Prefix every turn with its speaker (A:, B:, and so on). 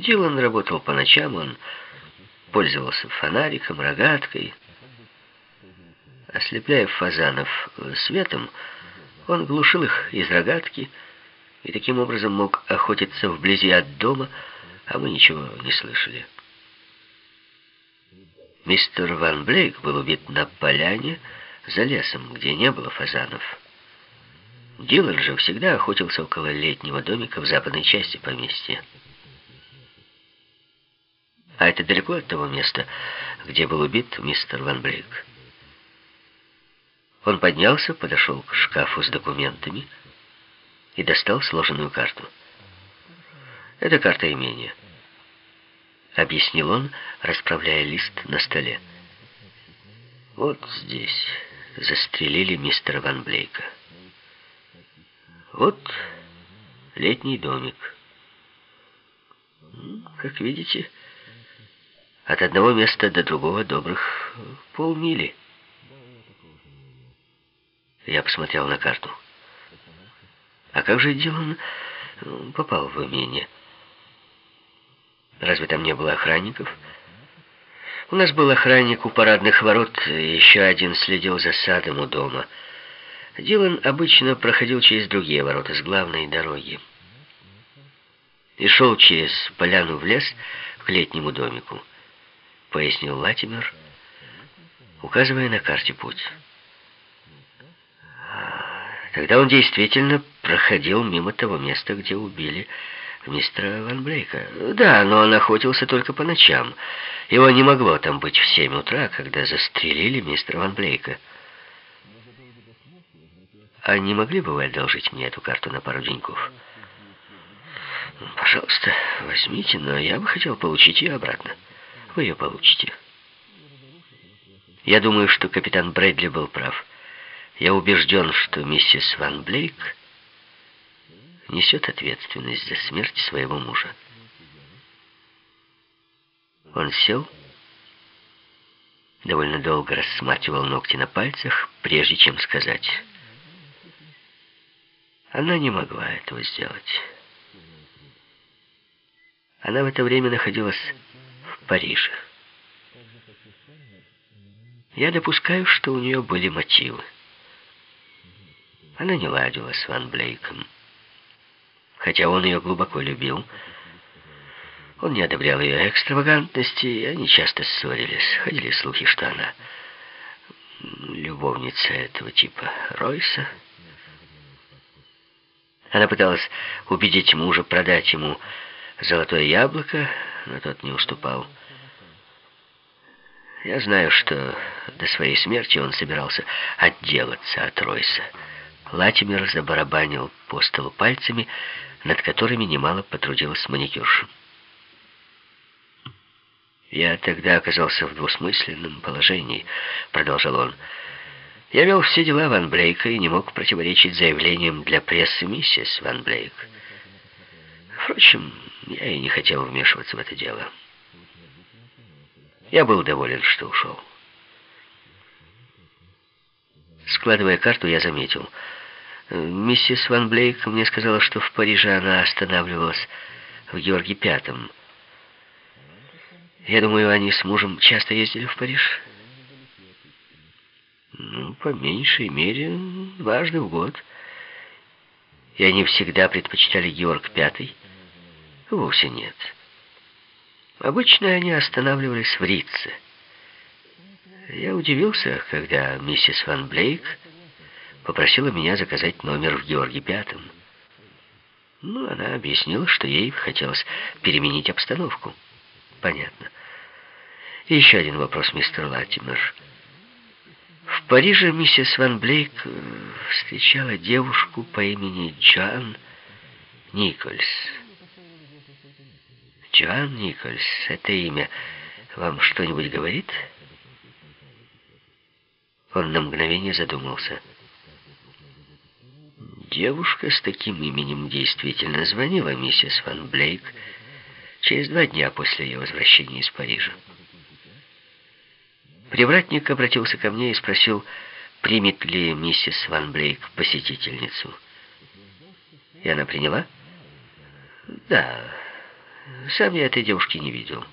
A: Дилан работал по ночам, он пользовался фонариком, рогаткой. Ослепляя фазанов светом, он глушил их из рогатки и таким образом мог охотиться вблизи от дома, а мы ничего не слышали. Мистер Ван Блейк был убит на поляне за лесом, где не было фазанов. Дилан же всегда охотился около летнего домика в западной части поместья. А это далеко от того места, где был убит мистер Ван Блейк. Он поднялся, подошел к шкафу с документами и достал сложенную карту. Это карта имения. — объяснил он, расправляя лист на столе. «Вот здесь застрелили мистера Ван Блейка. Вот летний домик. Как видите, от одного места до другого добрых полмили». Я посмотрел на карту. «А как же Дилан попал в имение?» Разве там не было охранников? У нас был охранник у парадных ворот, еще один следил за садом у дома. Дилан обычно проходил через другие ворота с главной дороги. И шел через поляну в лес к летнему домику, пояснил Латимер, указывая на карте путь. Тогда он действительно проходил мимо того места, где убили мистера Ван Блейка. Да, но он охотился только по ночам. Его не могло там быть в семь утра, когда застрелили мистера Ван Блейка. А не могли бы вы одолжить мне эту карту на пару деньков? Пожалуйста, возьмите, но я бы хотел получить ее обратно. Вы ее получите. Я думаю, что капитан Брэдли был прав. Я убежден, что миссис Ван Блейк несет ответственность за смерть своего мужа. Он сел, довольно долго рассматривал ногти на пальцах, прежде чем сказать. Она не могла этого сделать. Она в это время находилась в Париже. Я допускаю, что у нее были мотивы. Она не ладила с Ван Блейком хотя он ее глубоко любил. Он не одобрял ее экстравагантности, и они часто ссорились. Ходили слухи, что она любовница этого типа Ройса. Она пыталась убедить мужа продать ему золотое яблоко, но тот не уступал. Я знаю, что до своей смерти он собирался отделаться от Ройса. Латимер забарабанил по столу пальцами, над которыми немало потрудилась маникюрша. «Я тогда оказался в двусмысленном положении», — продолжал он. «Я вел все дела Ван Блейка и не мог противоречить заявлениям для прессы миссис Ван Блейк. Впрочем, я и не хотел вмешиваться в это дело. Я был доволен, что ушел». Складывая карту, я заметил — Миссис Ван Блейк мне сказала, что в Париже она останавливалась в Георге Пятом. Я думаю, они с мужем часто ездили в Париж. Ну, по меньшей мере, дважды в год. И они всегда предпочитали Георг Пятый? Вовсе нет. Обычно они останавливались в Рице. Я удивился, когда миссис Ван Блейк попросила меня заказать номер в Георге Пятом. Ну, она объяснила, что ей хотелось переменить обстановку. Понятно. И еще один вопрос, мистер Латимер. В Париже миссис Ван Блейк э, встречала девушку по имени Джоан Никольс. Джоан Никольс, это имя вам что-нибудь говорит? Он на мгновение задумался. Девушка с таким именем действительно звонила миссис Ван Блейк через два дня после ее возвращения из Парижа. Привратник обратился ко мне и спросил, примет ли миссис Ван Блейк посетительницу. И она приняла? Да, Сам я этой девушки не видел.